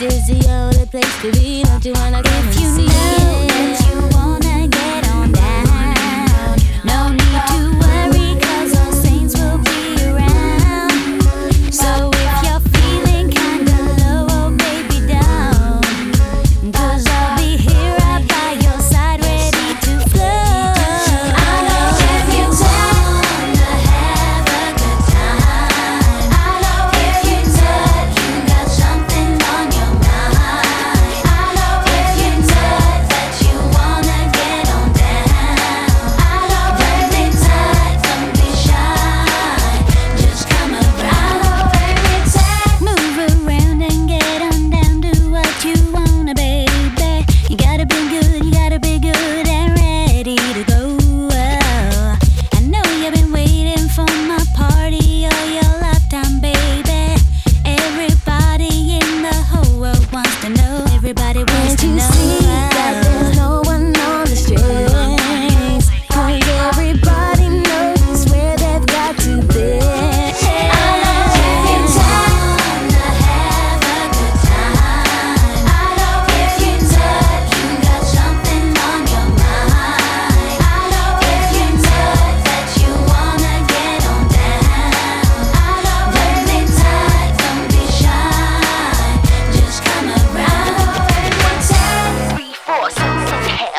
This is the only place to be. Don't you wanna come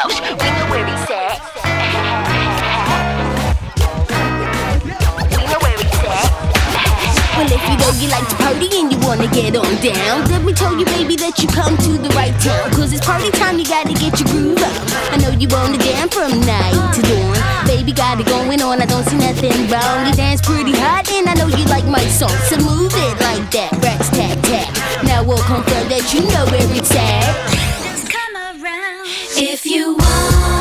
ourselves. We know where where he's at. Well, if you know you like to party and you wanna get on down, let me tell you, baby, that you come to the right town. Cause it's party time, you gotta get your groove up. I know you wanna dance from night to dawn. Baby, got it going on, I don't see nothing wrong. You dance pretty hot, and I know you like my song. So you want.